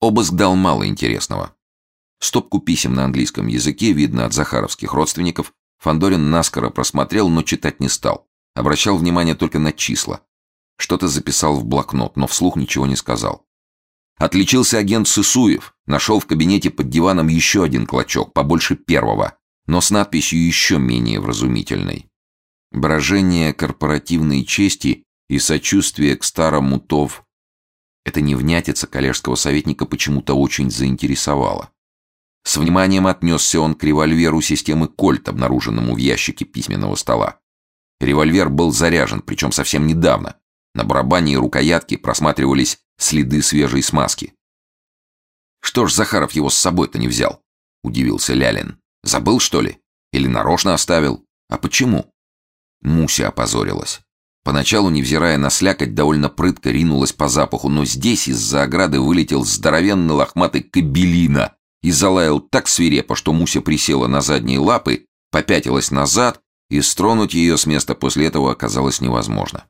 Обыск дал мало интересного. Стопку писем на английском языке, видно от захаровских родственников, Фандорин наскоро просмотрел, но читать не стал. Обращал внимание только на числа. Что-то записал в блокнот, но вслух ничего не сказал. Отличился агент Сысуев. Нашел в кабинете под диваном еще один клочок, побольше первого, но с надписью еще менее вразумительной. Брожение корпоративной чести и сочувствие к старому ТОВ. Эта невнятица коллежского советника почему-то очень заинтересовала. С вниманием отнесся он к револьверу системы Кольт, обнаруженному в ящике письменного стола. Револьвер был заряжен, причем совсем недавно. На барабане и рукоятке просматривались следы свежей смазки. «Что ж Захаров его с собой-то не взял?» — удивился Лялин. «Забыл, что ли? Или нарочно оставил? А почему?» Муся опозорилась. Поначалу, невзирая на слякоть, довольно прытко ринулась по запаху, но здесь из-за ограды вылетел здоровенный лохматый кабелина и залаял так свирепо, что Муся присела на задние лапы, попятилась назад, и стронуть ее с места после этого оказалось невозможно.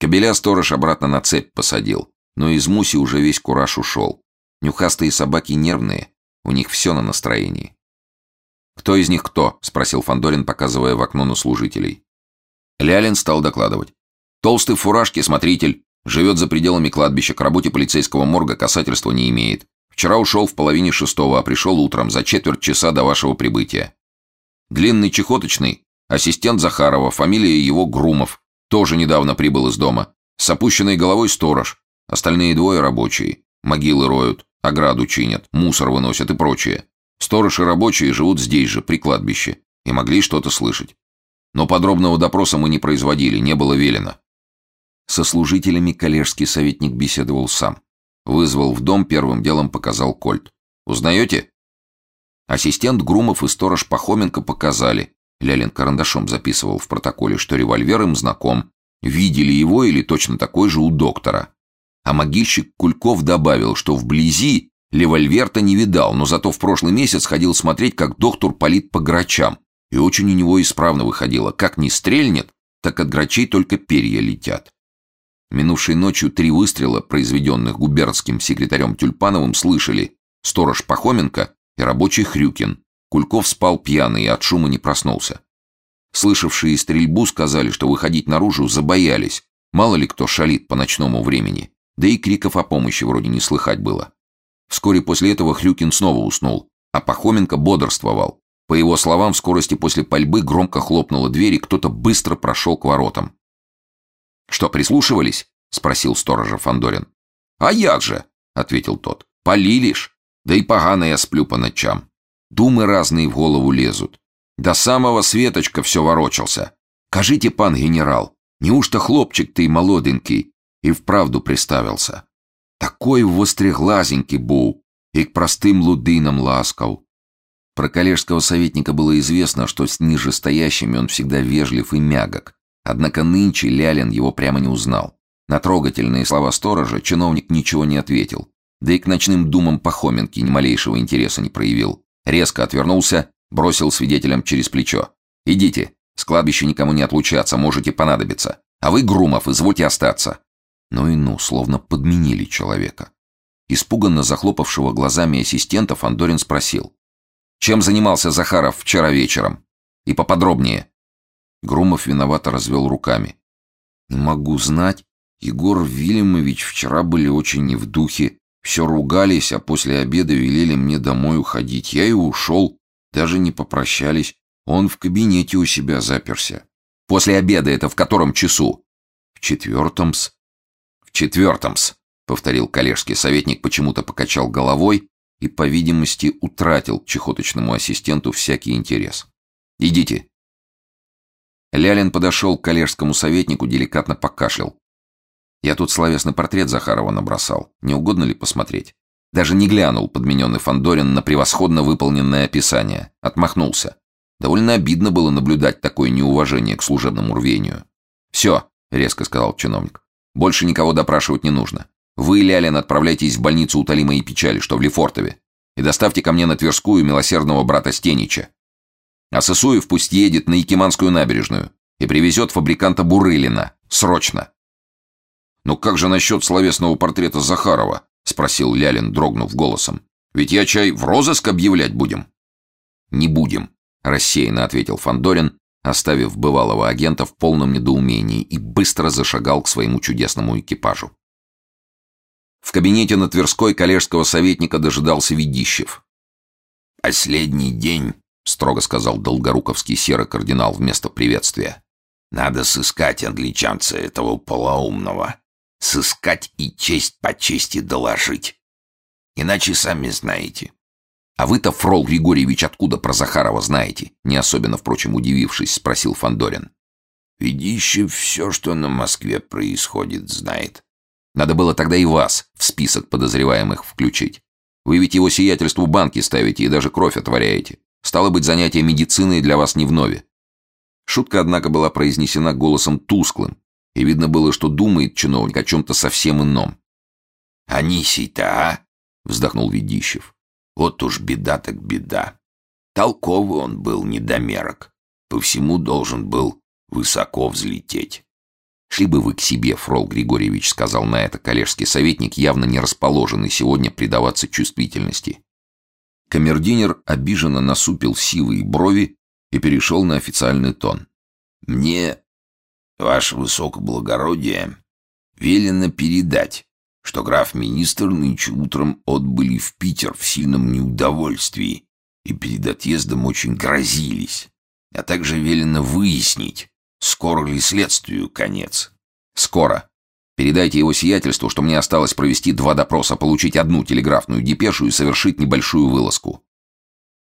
Кобеля сторож обратно на цепь посадил, но из Муси уже весь кураж ушел. Нюхастые собаки нервные, у них все на настроении. «Кто из них кто?» — спросил Фандорин, показывая в окно на служителей. Лялин стал докладывать. «Толстый в фуражке, смотритель, живет за пределами кладбища, к работе полицейского морга касательства не имеет. Вчера ушел в половине шестого, а пришел утром, за четверть часа до вашего прибытия. Длинный чехоточный, ассистент Захарова, фамилия его Грумов, тоже недавно прибыл из дома. С опущенной головой сторож, остальные двое рабочие. Могилы роют, ограду чинят, мусор выносят и прочее. Сторож и рабочие живут здесь же, при кладбище, и могли что-то слышать. Но подробного допроса мы не производили, не было велено. Со служителями коллежский советник беседовал сам. Вызвал в дом, первым делом показал кольт. «Узнаете?» Ассистент Грумов и сторож Пахоменко показали. Лялин карандашом записывал в протоколе, что револьвер им знаком. Видели его или точно такой же у доктора. А могильщик Кульков добавил, что вблизи револьвер-то не видал, но зато в прошлый месяц ходил смотреть, как доктор палит по грачам. И очень у него исправно выходило. Как не стрельнет, так от грачей только перья летят. Минувшей ночью три выстрела, произведенных губернским секретарем Тюльпановым, слышали сторож Пахоменко и рабочий Хрюкин. Кульков спал пьяный и от шума не проснулся. Слышавшие стрельбу сказали, что выходить наружу забоялись. Мало ли кто шалит по ночному времени. Да и криков о помощи вроде не слыхать было. Вскоре после этого Хрюкин снова уснул, а Пахоменко бодрствовал. По его словам, в скорости после пальбы громко хлопнула дверь, и кто-то быстро прошел к воротам. «Что, прислушивались?» — спросил сторожа Фандорин. «А як же?» — ответил тот. «Полилишь? Да и погано я сплю по ночам. Думы разные в голову лезут. До самого Светочка все ворочался. Кажите, пан генерал, неужто хлопчик ты молоденький и вправду приставился? Такой востреглазенький был и к простым лудынам ласкал. Про коллежского советника было известно, что с нижестоящими он всегда вежлив и мягок, Однако нынче Лялин его прямо не узнал. На трогательные слова сторожа чиновник ничего не ответил. Да и к ночным думам Пахоменки ни малейшего интереса не проявил. Резко отвернулся, бросил свидетелям через плечо. «Идите, с кладбища никому не отлучаться, можете понадобиться. А вы, Грумов, извольте остаться». Ну и ну, словно подменили человека. Испуганно захлопавшего глазами ассистента Фандорин спросил. «Чем занимался Захаров вчера вечером? И поподробнее». Громов виновато развел руками. «Не могу знать. Егор Вильямович вчера были очень не в духе. Все ругались, а после обеда велели мне домой уходить. Я и ушел. Даже не попрощались. Он в кабинете у себя заперся. После обеда это в котором часу? В четвертом-с. В четвертом-с, повторил коллежский советник, почему-то покачал головой и, по видимости, утратил к чехоточному ассистенту всякий интерес. «Идите, Лялин подошел к коллежскому советнику, деликатно покашлял. «Я тут словесный портрет Захарова набросал. Не угодно ли посмотреть?» Даже не глянул подмененный Фандорин на превосходно выполненное описание. Отмахнулся. Довольно обидно было наблюдать такое неуважение к служебному рвению. «Все», — резко сказал чиновник. «Больше никого допрашивать не нужно. Вы, Лялин, отправляйтесь в больницу утоли мои печали, что в Лефортове, и доставьте ко мне на Тверскую милосердного брата Стенича. А Сысуев пусть едет на Якиманскую набережную и привезет фабриканта Бурылина. Срочно. «Ну как же насчет словесного портрета Захарова?» — спросил Лялин, дрогнув голосом. «Ведь я чай в розыск объявлять будем». «Не будем», — рассеянно ответил Фандорин, оставив бывалого агента в полном недоумении и быстро зашагал к своему чудесному экипажу. В кабинете на Тверской коллежского советника дожидался Ведищев. «Последний день», — строго сказал долгоруковский серый кардинал вместо приветствия. «Надо сыскать англичанца этого полоумного. Сыскать и честь по чести доложить. Иначе сами знаете, «А вы-то, Фрол Григорьевич, откуда про Захарова знаете?» Не особенно, впрочем, удивившись, спросил Фандорин. «Ведищев все, что на Москве происходит, знает». «Надо было тогда и вас в список подозреваемых включить. Вы ведь его сиятельству банки ставите и даже кровь отворяете. Стало быть, занятие медициной для вас не вновь». Шутка, однако, была произнесена голосом тусклым, и видно было, что думает чиновник о чем-то совсем ином. «Анисий-то, а?» — вздохнул Ведищев. Вот уж беда так беда. Толковый он был недомерок. По всему должен был высоко взлететь. «Шли бы вы к себе, Фрол Григорьевич», — сказал на это коллежский советник, явно не расположенный сегодня предаваться чувствительности. Камердинер обиженно насупил сивые брови и перешел на официальный тон. «Мне, ваше высокоблагородие, велено передать, что граф-министр нынче утром отбыли в Питер в сильном неудовольствии и перед отъездом очень грозились, а также велено выяснить, скоро ли следствию конец. Скоро. Передайте его сиятельству, что мне осталось провести два допроса, получить одну телеграфную депешу и совершить небольшую вылазку.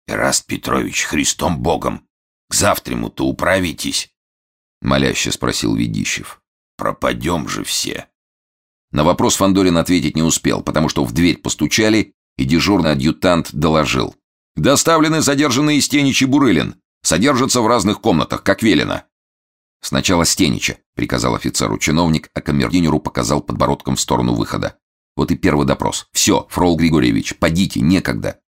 Раст Петрович, Христом Богом, к завтраму-то управитесь? Моляще спросил Ведищев. Пропадем же все. На вопрос Фандорин ответить не успел, потому что в дверь постучали, и дежурный адъютант доложил. «Доставлены задержанные Стенич и Бурылин. Содержатся в разных комнатах, как велено». «Сначала Стенича», — приказал офицеру чиновник, а камердинеру показал подбородком в сторону выхода. «Вот и первый допрос. Все, Фрол Григорьевич, подите, некогда».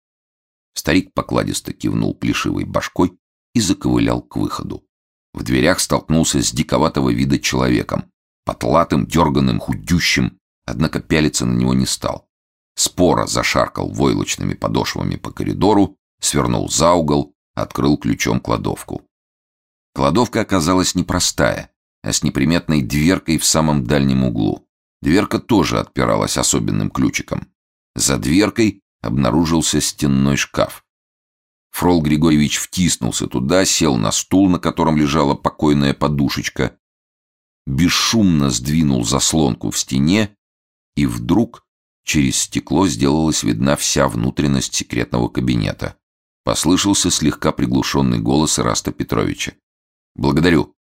Старик покладисто кивнул плешивой башкой и заковылял к выходу. В дверях столкнулся с диковатого вида человеком, потлатым, дерганым, худющим, однако пялиться на него не стал. Спора зашаркал войлочными подошвами по коридору, свернул за угол, открыл ключом кладовку. Кладовка оказалась непростая, а с неприметной дверкой в самом дальнем углу. Дверка тоже отпиралась особенным ключиком. За дверкой обнаружился стенной шкаф. Фрол Григорьевич втиснулся туда, сел на стул, на котором лежала покойная подушечка, бесшумно сдвинул заслонку в стене, и вдруг через стекло сделалась видна вся внутренность секретного кабинета. Послышался слегка приглушенный голос Ираста Петровича. «Благодарю.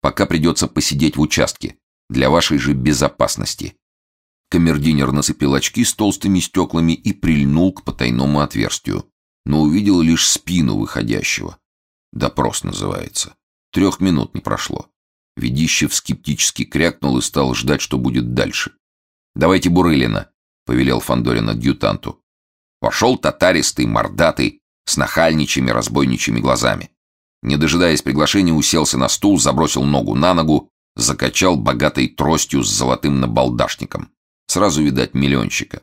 Пока придется посидеть в участке. Для вашей же безопасности». Камердинер нацепил очки с толстыми стеклами и прильнул к потайному отверстию, но увидел лишь спину выходящего. Допрос называется. Трех минут не прошло. Ведищев скептически крякнул и стал ждать, что будет дальше. «Давайте Бурылина», — повелел Фандорин адъютанту. Вошел татаристый, мордатый, с нахальничьими разбойничьими глазами. Не дожидаясь приглашения, уселся на стул, забросил ногу на ногу, закачал богатой тростью с золотым набалдашником. Сразу, видать, миллионщика.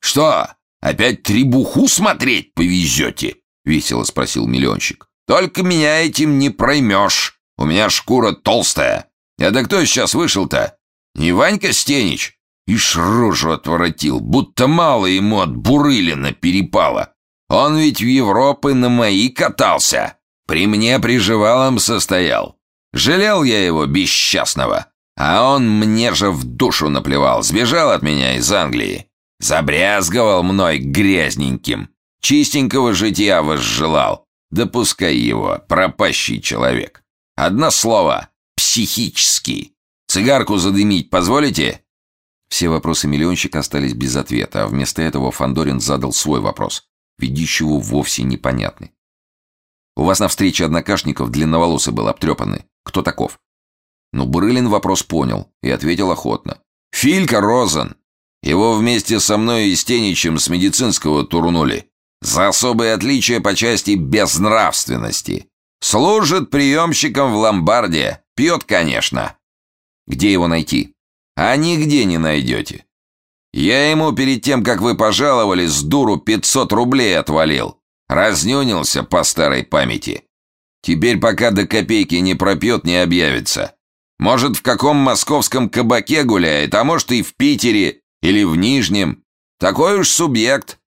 «Что, опять требуху смотреть повезете?» — весело спросил миллионщик. «Только меня этим не проймешь». У меня шкура толстая. Это кто сейчас вышел-то? Не Ванька Стенич? Ишь рожу отворотил, будто мало ему от Бурылина перепало. Он ведь в Европы на мои катался. При мне приживалом состоял. Жалел я его, бесчастного. А он мне же в душу наплевал, сбежал от меня из Англии. Забрязговал мной грязненьким. Чистенького житья возжелал. Да пускай его, пропащий человек. Одно слово — психический. Цигарку задымить позволите?» Все вопросы миллионщика остались без ответа, а вместо этого Фандорин задал свой вопрос, ведущего вовсе непонятный. «У вас на встрече однокашников длинноволосый был обтрепанный. Кто таков?» Но Бурылин вопрос понял и ответил охотно. «Филька Розен. Его вместе со мной и Стеничем с медицинского турнули. За особые отличия по части безнравственности. Служит приемщиком в ломбарде. Пьет, конечно. Где его найти? А нигде не найдете. Я ему перед тем, как вы пожаловали, с дуру 500 рублей отвалил. Разнюнился по старой памяти. Теперь пока до копейки не пропьет, не объявится. Может, в каком московском кабаке гуляет, а может и в Питере или в Нижнем. Такой уж субъект.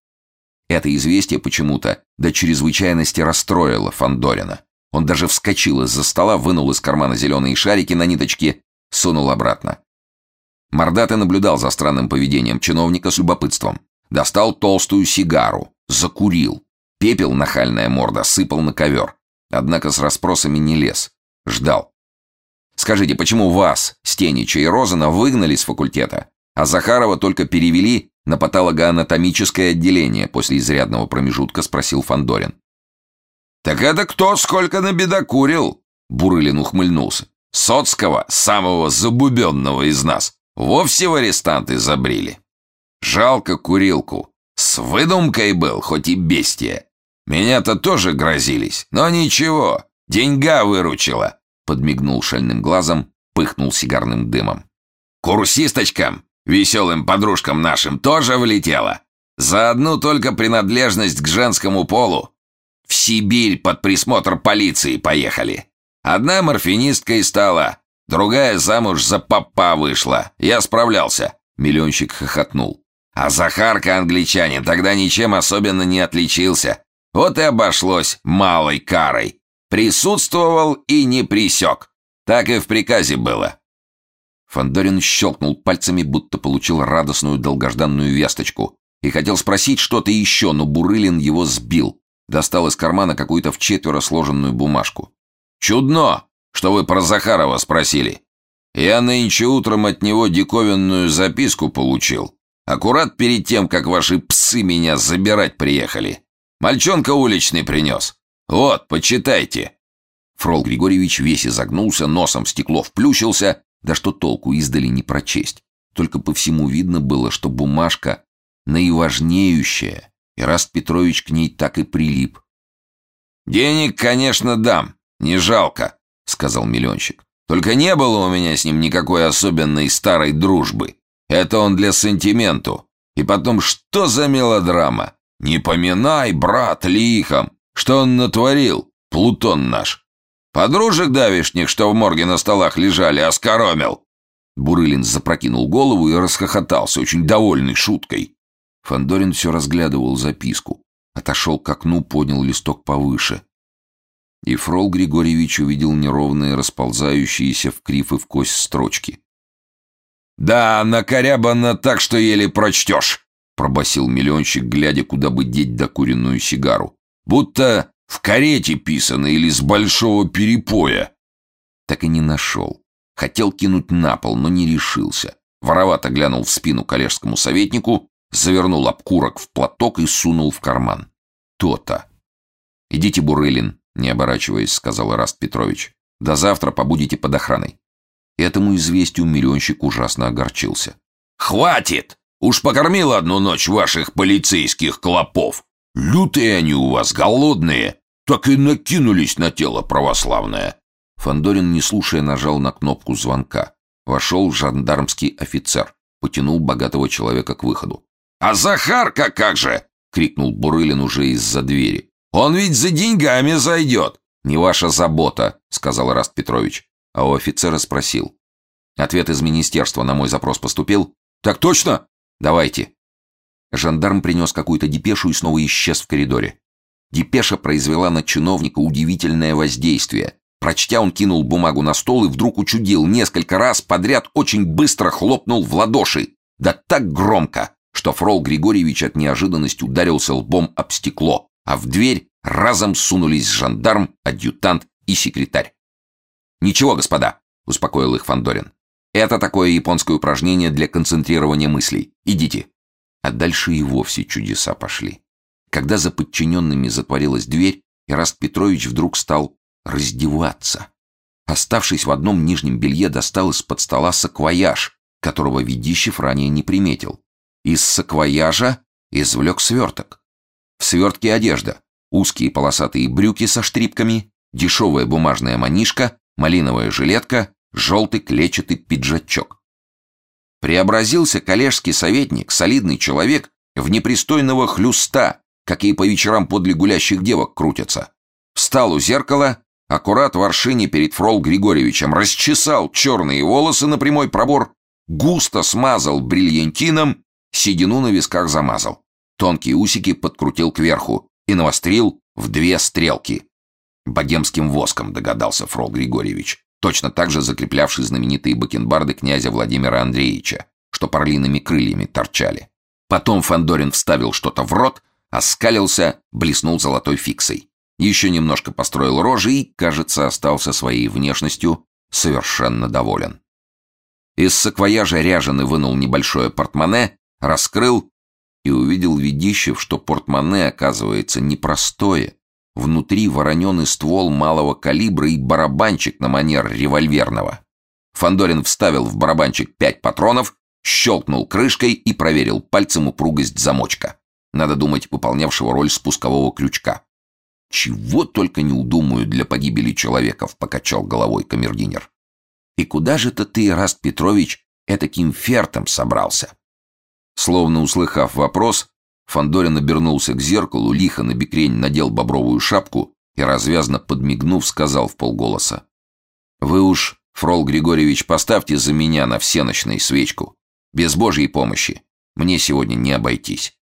Это известие почему-то до чрезвычайности расстроило Фандорина. Он даже вскочил из-за стола, вынул из кармана зеленые шарики на ниточке, сунул обратно. Мордатый наблюдал за странным поведением чиновника с любопытством. Достал толстую сигару, закурил. Пепел нахальная морда сыпал на ковер. Однако с расспросами не лез. Ждал. «Скажите, почему вас, Стенича и Розана, выгнали с факультета, а Захарова только перевели на патологоанатомическое отделение после изрядного промежутка?» — спросил Фандорин. «Так это кто сколько набедокурил?» Бурылин ухмыльнулся. «Соцкого, самого забубенного из нас, вовсе в арестанты забрили. Жалко курилку. С выдумкой был, хоть и бестия. Меня-то тоже грозились, но ничего, деньга выручила», подмигнул шальным глазом, пыхнул сигарным дымом. «Курсисточкам, веселым подружкам нашим, тоже влетело. За одну только принадлежность к женскому полу в Сибирь под присмотр полиции поехали. Одна морфинисткой стала, другая замуж за папа вышла. Я справлялся. Миллионщик хохотнул. А Захарка англичанин тогда ничем особенно не отличился. Вот и обошлось малой карой. Присутствовал и не присек. Так и в приказе было. Фандорин щелкнул пальцами, будто получил радостную долгожданную весточку, и хотел спросить что-то еще, но Бурылин его сбил. Достал из кармана какую-то вчетверо сложенную бумажку. «Чудно, что вы про Захарова спросили. Я нынче утром от него диковинную записку получил. Аккурат перед тем, как ваши псы меня забирать приехали. Мальчонка уличный принес. Вот, почитайте». Фрол Григорьевич весь изогнулся, носом стекло вплющился, да что толку издали не прочесть. Только по всему видно было, что бумажка наиважнеющая, и Раст Петрович к ней так и прилип. «Денег, конечно, дам, не жалко», — сказал миллионщик. «Только не было у меня с ним никакой особенной старой дружбы. Это он для сантименту. И потом, что за мелодрама? Не поминай, брат, лихом. Что он натворил, Плутон наш? Подружек давишних, что в морге на столах лежали, оскоромил». Бурылин запрокинул голову и расхохотался, очень довольный шуткой. Фандорин все разглядывал записку. Отошел к окну, поднял листок повыше. И Фрол Григорьевич увидел неровные, расползающиеся в крив и в кость строчки. «Да, накорябано так, что еле прочтешь», — пробасил миллионщик, глядя, куда бы деть докуренную сигару. «Будто в карете писано или с большого перепоя». Так и не нашел. Хотел кинуть на пол, но не решился. Воровато глянул в спину коллежскому советнику завернул обкурок в платок и сунул в карман. То-то. «Идите, Бурылин», — не оборачиваясь, сказал Раст Петрович. «До завтра побудете под охраной». Этому известию миллионщик ужасно огорчился. «Хватит! Уж покормил одну ночь ваших полицейских клопов. Лютые они у вас, голодные. Так и накинулись на тело православное». Фандорин, не слушая, нажал на кнопку звонка. Вошел жандармский офицер, потянул богатого человека к выходу. «А Захарка как же?» — крикнул Бурылин уже из-за двери. «Он ведь за деньгами зайдет!» «Не ваша забота», — сказал Раст Петрович. А у офицера спросил. «Ответ из министерства на мой запрос поступил?» «Так точно!» «Давайте». Жандарм принес какую-то депешу и снова исчез в коридоре. Депеша произвела на чиновника удивительное воздействие. Прочтя, он кинул бумагу на стол и вдруг учудил несколько раз подряд очень быстро хлопнул в ладоши. Да так громко, что Фрол Григорьевич от неожиданности ударился лбом об стекло, а в дверь разом сунулись жандарм, адъютант и секретарь. «Ничего, господа», — успокоил их Фандорин. «Это такое японское упражнение для концентрирования мыслей. Идите». А дальше и вовсе чудеса пошли. Когда за подчиненными затворилась дверь, Ираст Петрович вдруг стал раздеваться. Оставшись в одном нижнем белье, достал из-под стола саквояж, которого Ведищев ранее не приметил. Из саквояжа извлек сверток. В свертке одежда, узкие полосатые брюки со штрипками, дешевая бумажная манишка, малиновая жилетка, желтый клетчатый пиджачок. Преобразился коллежский советник, солидный человек, в непристойного хлюста, какие по вечерам подле гулящих девок крутятся. Встал у зеркала, аккурат в аршине перед Фрол Григорьевичем, расчесал черные волосы на прямой пробор, густо смазал бриллиантином, седину на висках замазал. Тонкие усики подкрутил кверху и навострил в две стрелки. Богемским воском, догадался Фрол Григорьевич, точно так же закреплявший знаменитые бакенбарды князя Владимира Андреевича, что парлиными крыльями торчали. Потом Фандорин вставил что-то в рот, оскалился, блеснул золотой фиксой. Еще немножко построил рожи и, кажется, остался своей внешностью совершенно доволен. Из саквояжа ряженый вынул небольшое портмоне, раскрыл и увидел Ведищев, что портмоне, оказывается, непростое, Внутри вороненый ствол малого калибра и барабанчик на манер револьверного. Фандорин вставил в барабанчик пять патронов, щелкнул крышкой и проверил пальцем упругость замочка. Надо думать, выполнявшего роль спускового крючка. «Чего только не удумаю для погибели человеков», — покачал головой камердинер. «И куда же это ты, Раст Петрович, этаким фертом собрался?» Словно услыхав вопрос, Фандорин обернулся к зеркалу, лихо на бекрень надел бобровую шапку и, развязно подмигнув, сказал в полголоса. «Вы уж, Фрол Григорьевич, поставьте за меня на всеночной свечку. Без Божьей помощи. Мне сегодня не обойтись».